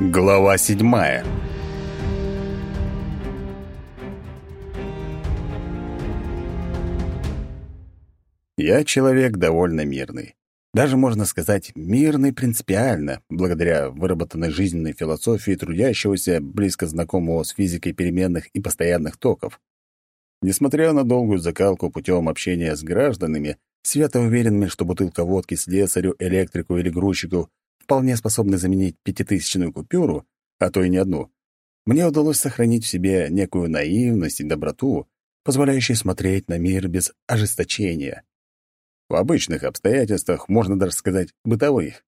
Глава седьмая Я человек довольно мирный. Даже, можно сказать, мирный принципиально, благодаря выработанной жизненной философии трудящегося, близко знакомого с физикой переменных и постоянных токов. Несмотря на долгую закалку путем общения с гражданами, свято уверенными, что бутылка водки слесарю, электрику или грузчику вполне способны заменить пятитысячную купюру, а то и не одну, мне удалось сохранить в себе некую наивность и доброту, позволяющую смотреть на мир без ожесточения. В обычных обстоятельствах, можно даже сказать, бытовых.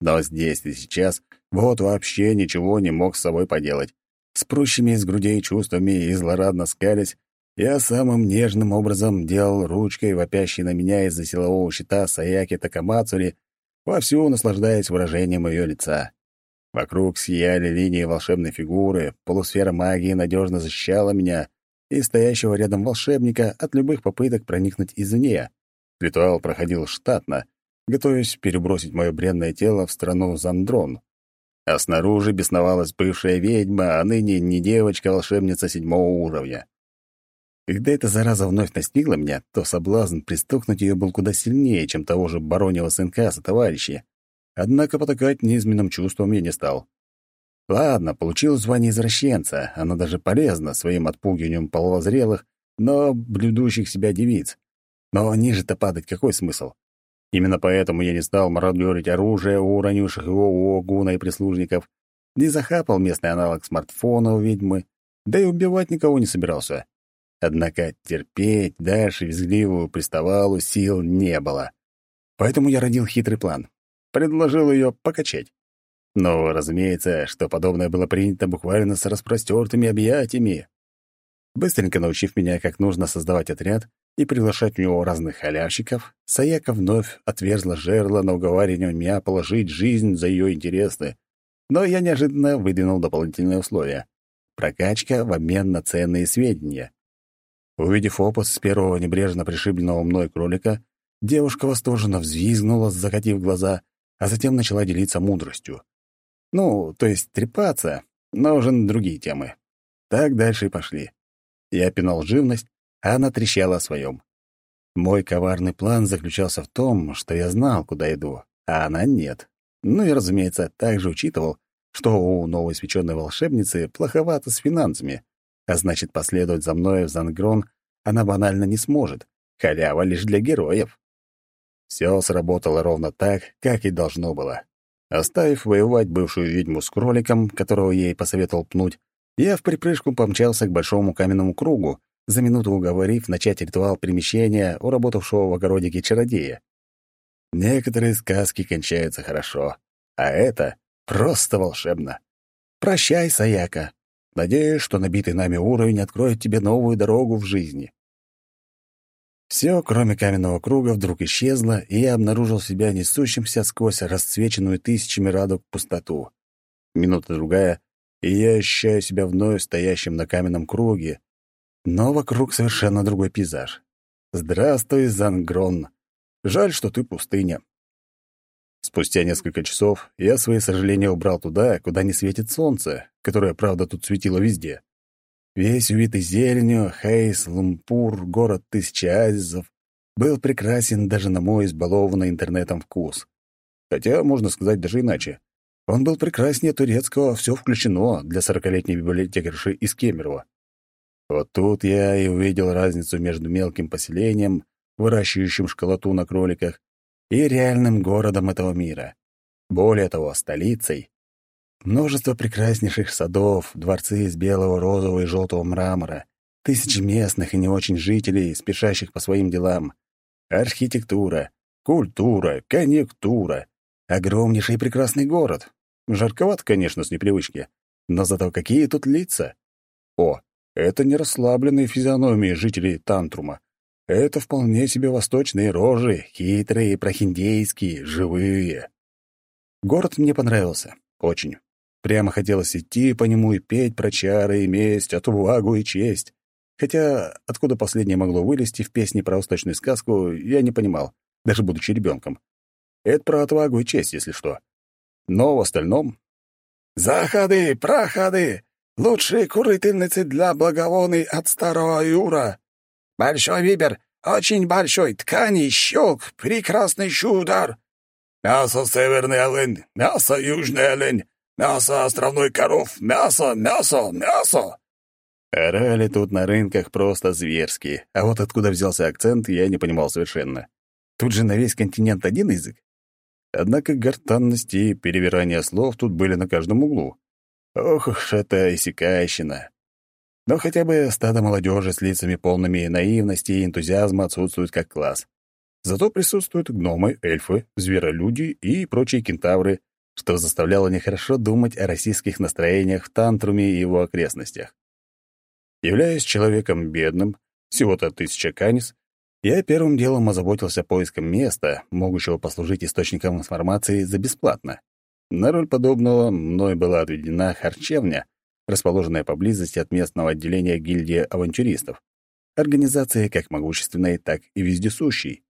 Но здесь и сейчас вот вообще ничего не мог с собой поделать. С прущими из грудей чувствами и злорадно скались, я самым нежным образом делал ручкой, вопящей на меня из-за силового щита Саяки Такамацури, вовсю наслаждаясь выражением ее лица. Вокруг сияли линии волшебной фигуры, полусфера магии надежно защищала меня и стоящего рядом волшебника от любых попыток проникнуть извне. Ритуал проходил штатно, готовясь перебросить мое бренное тело в страну Зандрон. А снаружи бесновалась бывшая ведьма, а ныне не девочка-волшебница седьмого уровня. Когда эта зараза вновь настигла меня, то соблазн пристукнуть ее был куда сильнее, чем того же бароньего сынка со товарищи. Однако потакать неизменным чувством я не стал. Ладно, получил звание извращенца, оно даже полезно своим отпугиванием половозрелых, но блюдущих себя девиц. Но ниже-то падать какой смысл? Именно поэтому я не стал мародерить оружие у уронивших его у Огуна и прислужников, не захапал местный аналог смартфона у ведьмы, да и убивать никого не собирался. Однако терпеть дальше визгливую приставалу сил не было. Поэтому я родил хитрый план. Предложил ее покачать. Но, разумеется, что подобное было принято буквально с распростертыми объятиями. Быстренько научив меня, как нужно создавать отряд, и приглашать в него разных халявщиков, Саяка вновь отверзла жерло на уговаривание меня положить жизнь за ее интересы. Но я неожиданно выдвинул дополнительные условия. Прокачка в обмен на ценные сведения. Увидев опыт с первого небрежно пришибленного мной кролика, девушка восторженно взвизгнула, закатив глаза, а затем начала делиться мудростью. Ну, то есть трепаться, но уже на другие темы. Так дальше и пошли. Я пинал живность, а она трещала о своем. Мой коварный план заключался в том, что я знал, куда иду, а она нет. Ну и, разумеется, также учитывал, что у новой волшебницы плоховато с финансами, а значит, последовать за мной в Зангрон она банально не сможет. Халява лишь для героев. Все сработало ровно так, как и должно было. Оставив воевать бывшую ведьму с кроликом, которого ей посоветовал пнуть, я в припрыжку помчался к большому каменному кругу, за минуту уговорив начать ритуал перемещения у работавшего в огородике чародея. Некоторые сказки кончаются хорошо, а это просто волшебно. Прощай, Саяка. Надеюсь, что набитый нами уровень откроет тебе новую дорогу в жизни. Все, кроме каменного круга, вдруг исчезло, и я обнаружил себя несущимся сквозь расцвеченную тысячами радуг пустоту. Минута-другая, и я ощущаю себя вновь стоящим на каменном круге, но вокруг совершенно другой пейзаж. Здравствуй, Зангрон. Жаль, что ты пустыня. Спустя несколько часов я свои сожаления убрал туда, куда не светит солнце, которое, правда, тут светило везде. Весь увитый зеленью, Хейс, Лумпур, город тысячи азизов, был прекрасен даже на мой избалованный интернетом вкус. Хотя, можно сказать даже иначе. Он был прекраснее турецкого «все включено» для сорокалетней библиотекарши из Кемерово. Вот тут я и увидел разницу между мелким поселением, выращивающим школоту на кроликах, и реальным городом этого мира. Более того, столицей. Множество прекраснейших садов, дворцы из белого, розового и желтого мрамора, тысячи местных и не очень жителей, спешащих по своим делам. Архитектура, культура, конъюнктура. Огромнейший и прекрасный город. Жарковат, конечно, с непривычки, но зато какие тут лица. О, это не расслабленные физиономии жителей Тантрума. Это вполне себе восточные рожи, хитрые, прохиндейские, живые. Город мне понравился. Очень. Прямо хотелось идти по нему и петь про чары и месть, отвагу и честь. Хотя откуда последнее могло вылезти в песне про восточную сказку, я не понимал, даже будучи ребенком. Это про отвагу и честь, если что. Но в остальном... «Заходы, проходы! Лучшие курительницы для благовоний от старого Юра! Большой вибер, очень большой, ткани, щелк, прекрасный шудар! Мясо северный олень, мясо южный олень, мясо островной коров, мясо, мясо, мясо!» Орали тут на рынках просто зверски, а вот откуда взялся акцент, я не понимал совершенно. Тут же на весь континент один язык. Однако гортанность и перевирание слов тут были на каждом углу. Ох уж это иссякающина. Но хотя бы стадо молодежи с лицами полными наивности и энтузиазма отсутствует как класс. Зато присутствуют гномы, эльфы, зверолюди и прочие кентавры, что заставляло нехорошо думать о российских настроениях в Тантруме и его окрестностях. Являясь человеком бедным, всего-то тысяча канис, я первым делом озаботился поиском места, могущего послужить источником информации за бесплатно. На роль подобного мной была отведена харчевня, расположенная поблизости от местного отделения гильдии авантюристов, организации как могущественной, так и вездесущей.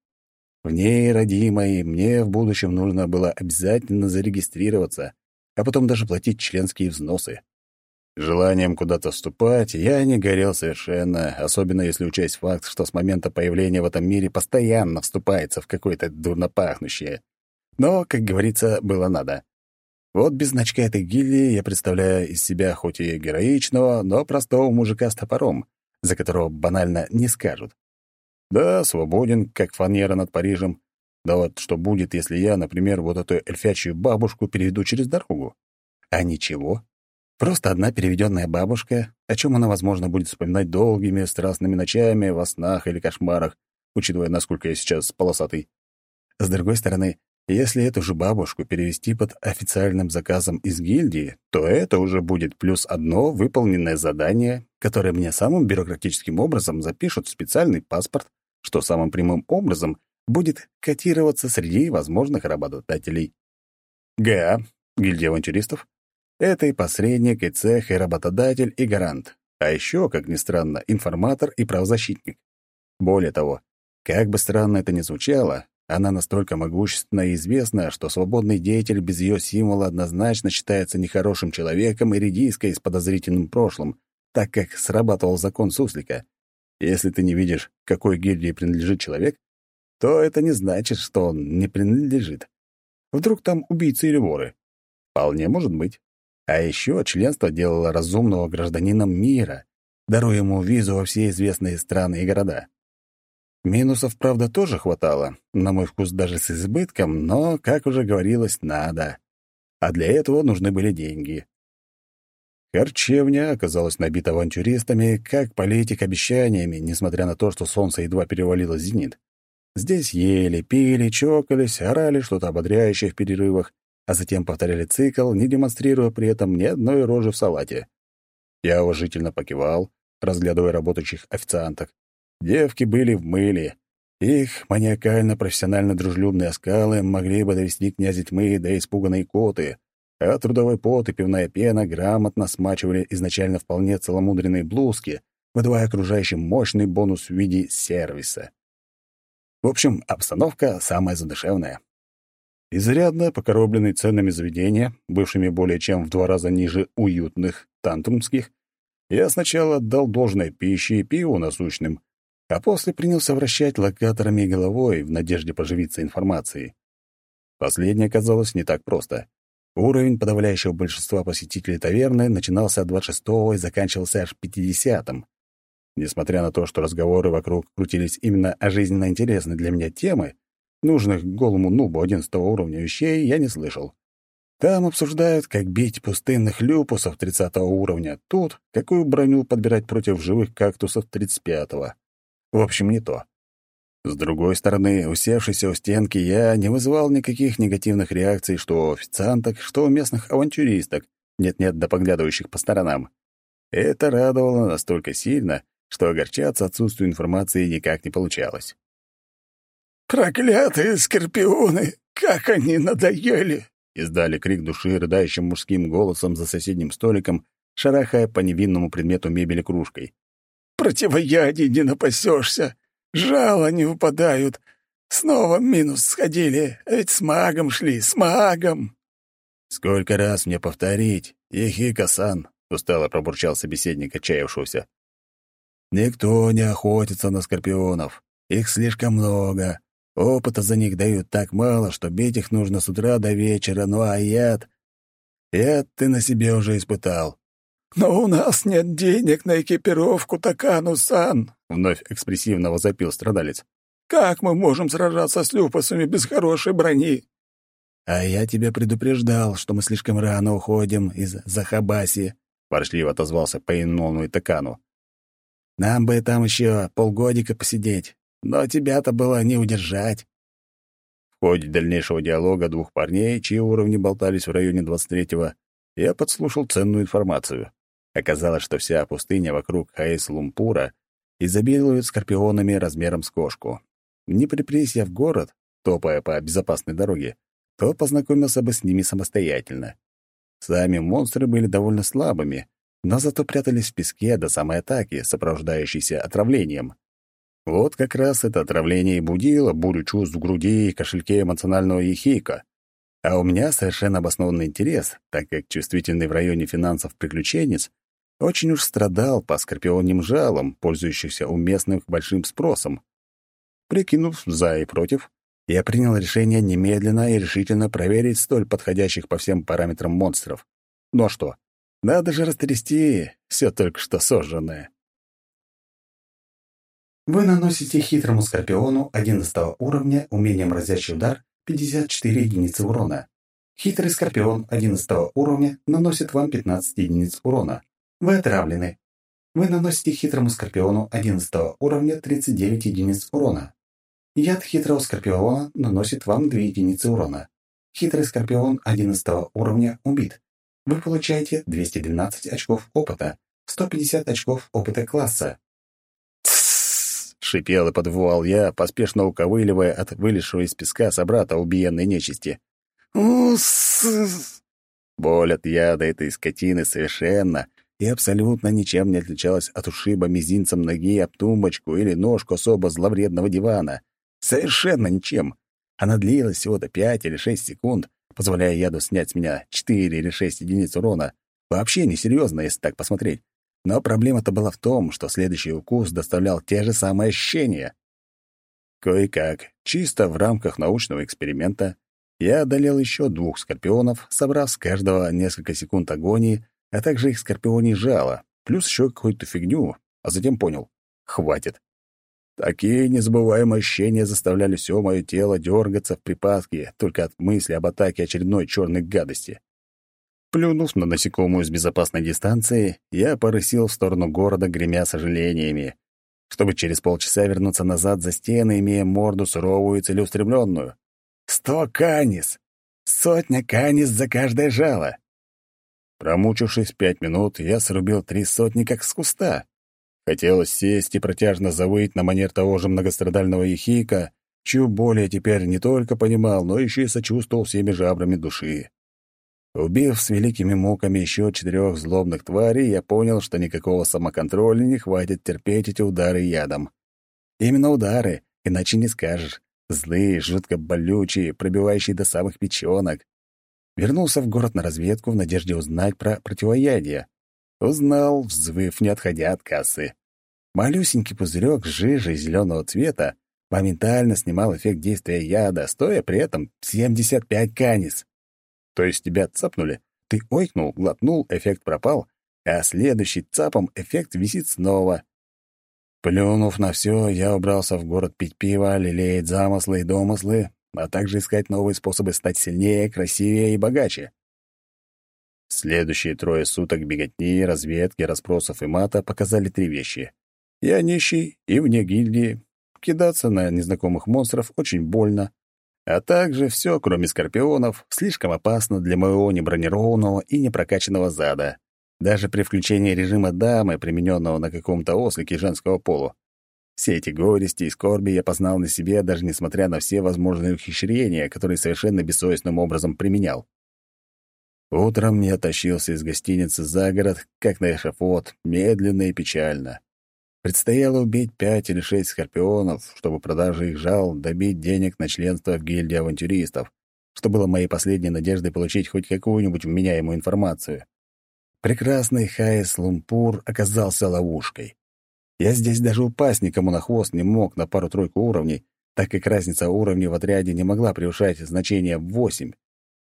В ней, родимой, мне в будущем нужно было обязательно зарегистрироваться, а потом даже платить членские взносы. Желанием куда-то вступать я не горел совершенно, особенно если учесть факт, что с момента появления в этом мире постоянно вступается в какое-то дурнопахнущее. Но, как говорится, было надо. Вот без значка этой гильдии я представляю из себя хоть и героичного, но простого мужика с топором, за которого банально не скажут. Да, свободен, как фанера над Парижем. Да вот что будет, если я, например, вот эту эльфячью бабушку переведу через дорогу? А ничего. Просто одна переведенная бабушка, о чем она, возможно, будет вспоминать долгими, страстными ночами, во снах или кошмарах, учитывая, насколько я сейчас полосатый. С другой стороны, если эту же бабушку перевести под официальным заказом из гильдии, то это уже будет плюс одно выполненное задание, которое мне самым бюрократическим образом запишут в специальный паспорт, что самым прямым образом будет котироваться среди возможных работодателей. ГА, гильдия авантюристов, это и посредник, и цех, и работодатель, и гарант. А еще, как ни странно, информатор и правозащитник. Более того, как бы странно это ни звучало, она настолько могущественна и известна, что свободный деятель без ее символа однозначно считается нехорошим человеком и редиской с подозрительным прошлым, так как срабатывал закон суслика. Если ты не видишь, какой гильдии принадлежит человек, то это не значит, что он не принадлежит. Вдруг там убийцы или воры? Вполне может быть. А еще членство делало разумного гражданином мира, даруя ему визу во все известные страны и города. Минусов, правда, тоже хватало, на мой вкус даже с избытком, но, как уже говорилось, надо. А для этого нужны были деньги. Харчевня оказалась набита авантюристами, как политик обещаниями, несмотря на то, что солнце едва перевалило зенит. Здесь ели, пили, чокались, орали что-то ободряющее в перерывах, а затем повторяли цикл, не демонстрируя при этом ни одной рожи в салате. Я уважительно покивал, разглядывая работающих официанток. Девки были в мыле. Их маниакально-профессионально дружелюбные оскалы могли бы довести князя тьмы до испуганной коты, а трудовой пот и пивная пена грамотно смачивали изначально вполне целомудренные блузки, выдавая окружающим мощный бонус в виде сервиса. В общем, обстановка самая задушевная. Изрядно покоробленный ценами заведения, бывшими более чем в два раза ниже уютных, тантрумских, я сначала отдал должное пище и пиву насущным, а после принялся вращать локаторами головой в надежде поживиться информацией. Последнее оказалось не так просто. Уровень подавляющего большинства посетителей таверны начинался от 26-го и заканчивался аж 50-м. Несмотря на то, что разговоры вокруг крутились именно о жизненно интересной для меня темы, Нужных голому нубу одиннадцатого уровня вещей я не слышал. Там обсуждают, как бить пустынных люпусов тридцатого уровня. Тут какую броню подбирать против живых кактусов тридцать пятого. В общем, не то. С другой стороны, усевшийся у стенки, я не вызывал никаких негативных реакций что у официанток, что у местных авантюристок, нет-нет, да поглядывающих по сторонам. Это радовало настолько сильно, что огорчаться отсутствию информации никак не получалось. «Проклятые скорпионы! Как они надоели!» Издали крик души рыдающим мужским голосом за соседним столиком, шарахая по невинному предмету мебели кружкой. «Противоядий не напасешься! Жало не выпадают! Снова минус сходили, а ведь с магом шли, с магом!» «Сколько раз мне повторить? Ехика-сан!» — устало пробурчал собеседник отчаявшегося. «Никто не охотится на скорпионов. Их слишком много. Опыта за них дают так мало, что бить их нужно с утра до вечера. Ну а яд... Яд ты на себе уже испытал». «Но у нас нет денег на экипировку Такану-сан!» — вновь экспрессивно возопил страдалец. «Как мы можем сражаться с люпасами без хорошей брони?» «А я тебя предупреждал, что мы слишком рано уходим из Захабаси», — воршливо отозвался Пейнону и Такану. «Нам бы там еще полгодика посидеть, но тебя-то было не удержать». В ходе дальнейшего диалога двух парней, чьи уровни болтались в районе 23-го, я подслушал ценную информацию. Оказалось, что вся пустыня вокруг Хаэс-Лумпура изобилует скорпионами размером с кошку. Не припрись я в город, топая по безопасной дороге, то познакомился бы с ними самостоятельно. Сами монстры были довольно слабыми, но зато прятались в песке до самой атаки, сопровождающейся отравлением. Вот как раз это отравление и будило бурю чувств в груди и кошельке эмоционального ехейка. А у меня совершенно обоснованный интерес, так как чувствительный в районе финансов приключенец очень уж страдал по скорпионим жалам, пользующихся у местных большим спросом. Прикинув за и против, я принял решение немедленно и решительно проверить столь подходящих по всем параметрам монстров. Ну а что? Надо же растрясти все только что сожженное. Вы наносите хитрому скорпиону 11 уровня умением разящий удар 54 единицы урона. Хитрый скорпион 11 уровня наносит вам 15 единиц урона. Вы отравлены. Вы наносите хитрому скорпиону 11 уровня 39 единиц урона. Яд хитрого скорпиона наносит вам 2 единицы урона. Хитрый скорпион 11 уровня убит. Вы получаете 212 очков опыта, 150 очков опыта класса. «Тссс!» — шипел и подвывал я, поспешно уковыливая от вылезшего из песка собрата убиенной нечисти. «Ус!» Боль от яда этой скотины совершенно и абсолютно ничем не отличалась от ушиба мизинцем ноги об тумбочку или ножку особо зловредного дивана. Совершенно ничем. Она длилась всего-то пять или шесть секунд, позволяя яду снять с меня четыре или шесть единиц урона. Вообще несерьезно, если так посмотреть. Но проблема-то была в том, что следующий укус доставлял те же самые ощущения. Кое-как, чисто в рамках научного эксперимента, я одолел еще двух скорпионов, собрав с каждого несколько секунд агонии, а также их скорпионий жало, плюс еще какую-то фигню, а затем понял — хватит. Такие незабываемые ощущения заставляли все мое тело дергаться в припадке только от мысли об атаке очередной черной гадости. Плюнув на насекомую с безопасной дистанции, я порысил в сторону города, гремя сожалениями, чтобы через полчаса вернуться назад за стены, имея морду суровую и целеустремленную. Сто канис! Сотня канис за каждое жало! Промучившись пять минут, я срубил три сотни как с куста. Хотелось сесть и протяжно завыть на манер того же многострадального ехика, чью боль я теперь не только понимал, но еще и сочувствовал всеми жабрами души. Убив с великими муками еще четырех злобных тварей, я понял, что никакого самоконтроля не хватит терпеть эти удары ядом. Именно удары, иначе не скажешь. Злые, жутко болючие, пробивающие до самых печенок. Вернулся в город на разведку в надежде узнать про противоядие. Узнал, взвыв, не отходя от кассы. Малюсенький пузырек жижи зеленого цвета моментально снимал эффект действия яда, стоя при этом 75 канис. То есть тебя цапнули, ты ойкнул, глотнул, эффект пропал, а следующий цапом эффект висит снова. Плюнув на все, я убрался в город пить пиво, лелеять замыслы и домыслы, а также искать новые способы стать сильнее, красивее и богаче. Следующие трое суток беготни, разведки, расспросов и мата показали три вещи. Я нищий и вне гильдии. Кидаться на незнакомых монстров очень больно. А также все, кроме скорпионов, слишком опасно для моего небронированного и непрокачанного зада. Даже при включении режима дамы, примененного на каком-то ослике женского пола. Все эти горести и скорби я познал на себе, даже несмотря на все возможные ухищрения, которые совершенно бессовестным образом применял. Утром я тащился из гостиницы за город, как на эшафот, медленно и печально. Предстояло убить пять или шесть скорпионов, чтобы продажи их жал добить денег на членство в гильдии авантюристов, что было моей последней надеждой получить хоть какую-нибудь вменяемую информацию. Прекрасный Хаис Лумпур оказался ловушкой. Я здесь даже упасть никому на хвост не мог на пару-тройку уровней, так как разница уровней в отряде не могла превышать значение в восемь.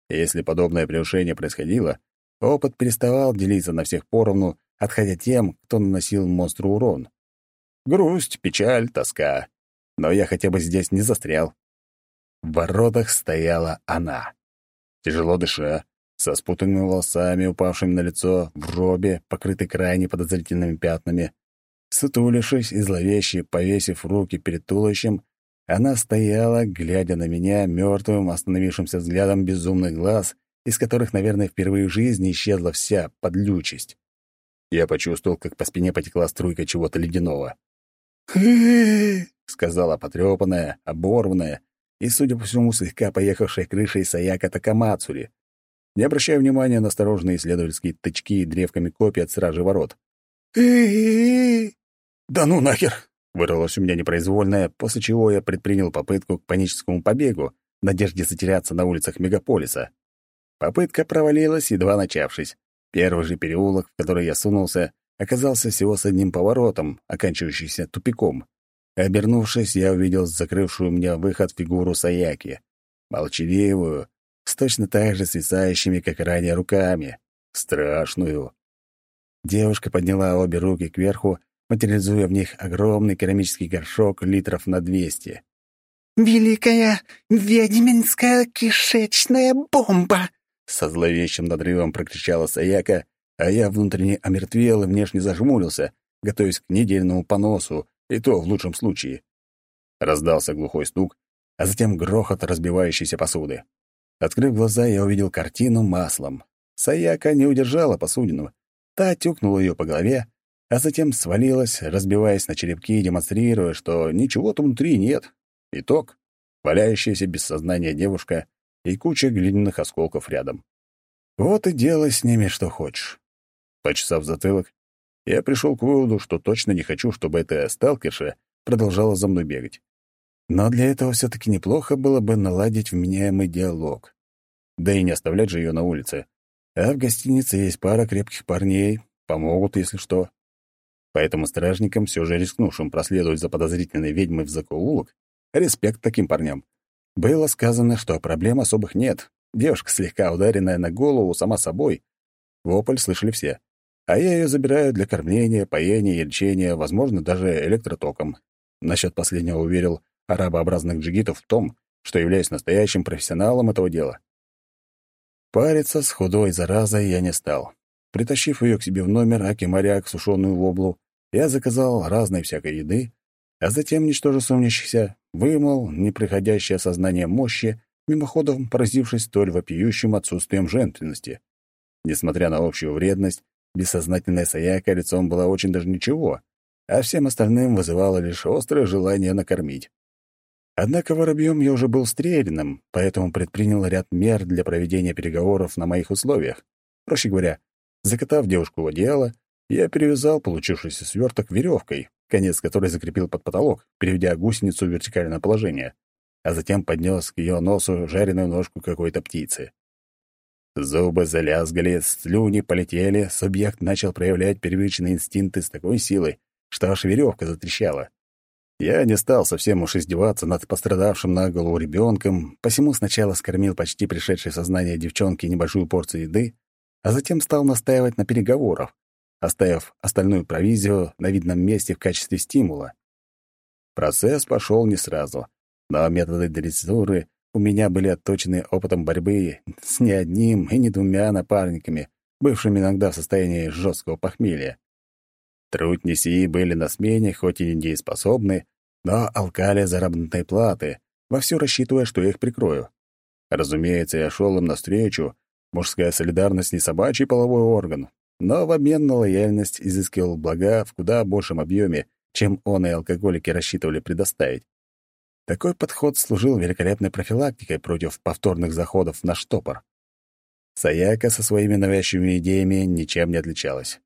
если подобное превышение происходило, опыт переставал делиться на всех поровну, отходя тем, кто наносил монстру урон. Грусть, печаль, тоска. Но я хотя бы здесь не застрял. В воротах стояла она. Тяжело дыша, со спутанными волосами, упавшими на лицо, в робе, покрытой крайне подозрительными пятнами. Сутулившись и зловеще повесив руки перед туловищем, она стояла, глядя на меня мертвым, остановившимся взглядом безумных глаз, из которых, наверное, впервые в жизни исчезла вся подлючесть. Я почувствовал, как по спине потекла струйка чего-то ледяного. сказала потрепанная, оборванная и, судя по всему, слегка поехавшая крышей Саяка Такамацури, не обращая внимания на осторожные исследовательские тычки древками копий от стражи ворот. «Да ну нахер!» — вырвалось у меня непроизвольное, после чего я предпринял попытку к паническому побегу надежде затеряться на улицах мегаполиса. Попытка провалилась, едва начавшись. Первый же переулок, в который я сунулся, оказался всего с одним поворотом, оканчивающийся тупиком. Обернувшись, я увидел закрывшую мне выход фигуру Саяки. Молчаливую, с точно так же свисающими, как ранее, руками. Страшную. Девушка подняла обе руки кверху, материализуя в них огромный керамический горшок литров на двести. «Великая ведьминская кишечная бомба!» Со зловещим надрывом прокричала Саяка, а я внутренне омертвел и внешне зажмурился, готовясь к недельному поносу, и то в лучшем случае. Раздался глухой стук, а затем грохот разбивающейся посуды. Открыв глаза, я увидел картину маслом. Саяка не удержала посудину. Та тюкнула ее по голове, а затем свалилась, разбиваясь на черепки, демонстрируя, что ничего-то внутри нет. Итог — валяющаяся без сознания девушка и куча глиняных осколков рядом. Вот и делай с ними что хочешь. Почесав затылок, я пришел к выводу, что точно не хочу, чтобы эта сталкерша продолжала за мной бегать. Но для этого все таки неплохо было бы наладить вменяемый диалог. Да и не оставлять же ее на улице. А в гостинице есть пара крепких парней, помогут, если что. Поэтому стражникам, все же рискнувшим проследовать за подозрительной ведьмой в закоулок, респект таким парням. Было сказано, что проблем особых нет. Девушка, слегка ударенная на голову сама собой. Вопль слышали все. А я ее забираю для кормления, поения и лечения, возможно, даже электротоком. Насчет последнего уверил, арабообразных джигитов в том, что являюсь настоящим профессионалом этого дела. Париться с худой заразой я не стал. Притащив ее к себе в номер, аки-моряк, сушеную воблу, я заказал разной всякой еды, а затем, ничтоже сумнящихся, вымыл неприходящее сознание мощи, мимоходом поразившись столь вопиющим отсутствием женственности. Несмотря на общую вредность, бессознательная Саяка лицом была очень даже ничего, а всем остальным вызывало лишь острое желание накормить. Однако воробьем я уже был стрелянным, поэтому предпринял ряд мер для проведения переговоров на моих условиях. Проще говоря, закатав девушку в одеяло, я перевязал получившийся сверток веревкой, конец которой закрепил под потолок, переведя гусеницу в вертикальное положение, а затем поднес к ее носу жареную ножку какой-то птицы. Зубы залязгали, слюни полетели, субъект начал проявлять первичные инстинкты с такой силой, что аж веревка затрещала. Я не стал совсем уж издеваться над пострадавшим на голову ребенком, посему сначала скормил почти пришедшее сознание девчонки небольшую порцию еды, а затем стал настаивать на переговорах, оставив остальную провизию на видном месте в качестве стимула. Процесс пошел не сразу, но методы дрессуры у меня были отточены опытом борьбы с не одним и не двумя напарниками, бывшими иногда в состоянии жесткого похмелья. Труднеси были на смене, хоть и недееспособны, но алкали заработной платы, вовсю рассчитывая, что я их прикрою. Разумеется, я шел им навстречу. Мужская солидарность не собачий половой орган, но в обмен на лояльность изыскивал блага в куда большем объеме, чем он и алкоголики рассчитывали предоставить. Такой подход служил великолепной профилактикой против повторных заходов на штопор. Саяка со своими навязчивыми идеями ничем не отличалась.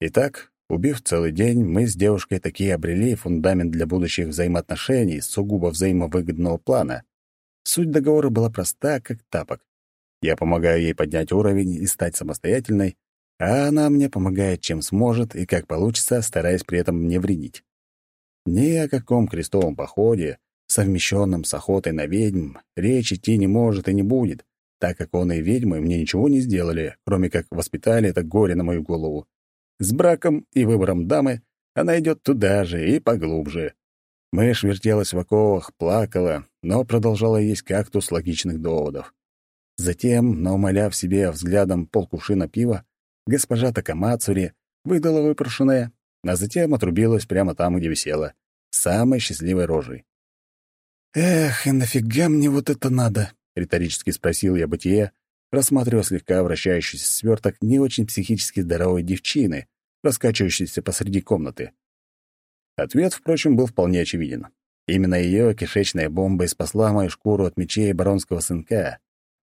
Итак, Убив целый день, мы с девушкой такие обрели фундамент для будущих взаимоотношений сугубо взаимовыгодного плана. Суть договора была проста, как тапок. Я помогаю ей поднять уровень и стать самостоятельной, а она мне помогает, чем сможет и как получится, стараясь при этом не вредить. Ни о каком крестовом походе, совмещенном с охотой на ведьм, речь идти не может и не будет, так как он и ведьмы мне ничего не сделали, кроме как воспитали это горе на мою голову. С браком и выбором дамы она идет туда же и поглубже. Мышь вертелась в оковах, плакала, но продолжала есть кактус логичных доводов. Затем, наумоляв себе взглядом полкувшина пива, госпожа Такамацури выдала выпрошенное, а затем отрубилась прямо там, где висела, самой счастливой рожей. «Эх, и нафига мне вот это надо?» — риторически спросил я бытие, рассматривая слегка вращающийся сверток не очень психически здоровой девчины, раскачивающейся посреди комнаты. Ответ, впрочем, был вполне очевиден. Именно ее кишечная бомба и спасла мою шкуру от мечей баронского сынка.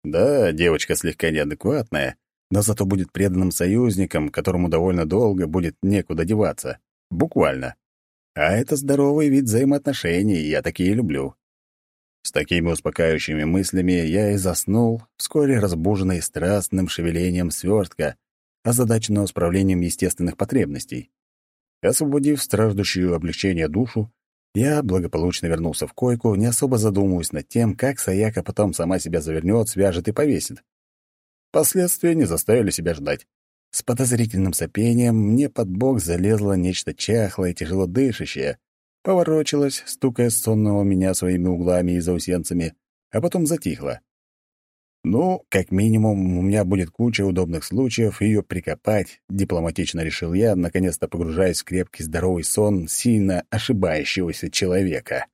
Да, девочка слегка неадекватная, но зато будет преданным союзником, которому довольно долго будет некуда деваться. Буквально. А это здоровый вид взаимоотношений, я такие люблю. С такими успокаивающими мыслями я и заснул, вскоре разбуженный страстным шевелением свертка, озадаченного справлением естественных потребностей. Освободив страждущую облегчение душу, я благополучно вернулся в койку, не особо задумываясь над тем, как Саяка потом сама себя завернет, свяжет и повесит. Последствия не заставили себя ждать. С подозрительным сопением мне под бок залезло нечто чахлое тяжело дышащее, поворочилось, стукая сонного меня своими углами и заусенцами, а потом затихло. Ну, как минимум, у меня будет куча удобных случаев ее прикопать, дипломатично решил я, наконец-то погружаясь в крепкий здоровый сон сильно ошибающегося человека.